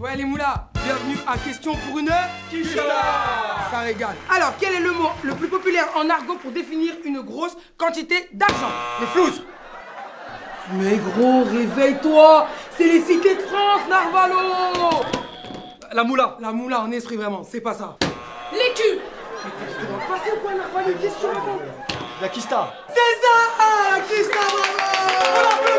Ouais les moulas, bienvenue à Question pour une Kishta Ça régale. Alors, quel est le mot le plus populaire en argot pour définir une grosse quantité d'argent? Les flouses. Mais gros, réveille-toi C'est les cités de France, Narvalo. La moula. La moula en esprit vraiment, c'est pas ça. Les culs Mais tu passer ou quoi, Narvalo Question La Kista. C'est ça La Kishta, bravo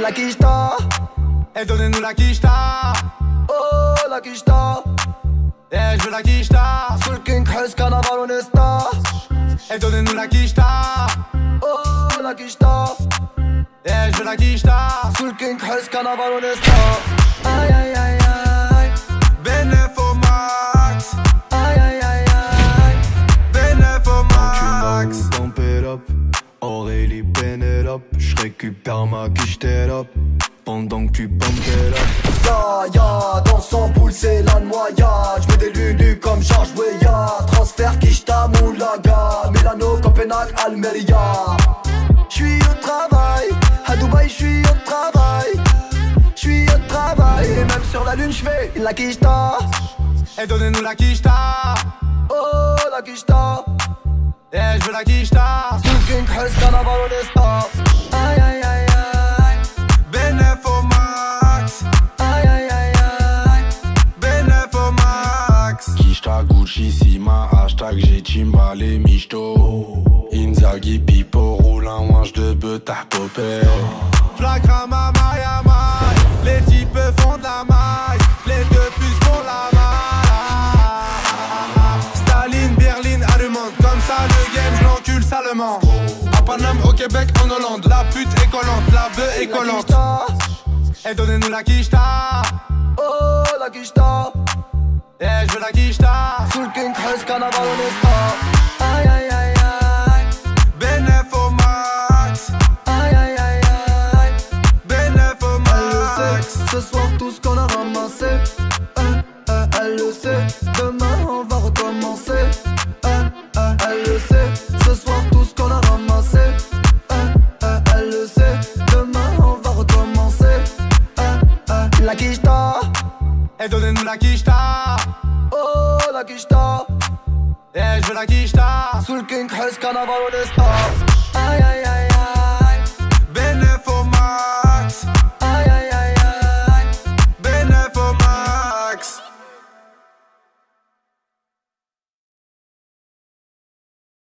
La quicheta, Et donnez-nous la quicheta oh la quicheta Eh je veux la quicheta Sous le King Chris, carnaval honesta Et donnez-nous la quicheta Oh la quicheta Eh je veux la quicheta Sous le King Chris, carnaval Aïe aïe aïe aïe Je récupère ma quiche up pendant que tu it up. Ya ya, dans son poule c'est la noyade. J'mets des lulus comme Georges Weah. Transfert Kishta Moulaga Milano, Copenhague, Almeria. J'suis au travail, à Dubaï j'suis au travail. J'suis au travail, et même sur la lune j'fais la Kishta. Et donnez-nous la quicheta Oh la Kishta Eh je veux la quicheta Sous le King Chris, carnaval honesta Aïe aïe aïe aïe. Benef au max. Aïe aïe aïe aïe. Benef au max. Kishta Gucci Sima, hashtag j'ai Chimbale Michto. Inzaghi Pipo, roule un manche de t'as popé. À Paname, au Québec, en Hollande. La pute est collante, la bœuf est La collante. Et donnez-nous la quicheta. Oh la Kishta Eh je veux la quicheta. Sous le King Chris, carnaval honesta Aïe aïe aïe aïe. Benef au max. Aïe aïe aïe aïe. Benef au max. ce soir tout ce qu'on a La quicheta, Et donnez-nous la quicheta. Oh la quicheta. Eh je veux la quicheta. Sous le King carnaval honesta Aïe aïe aïe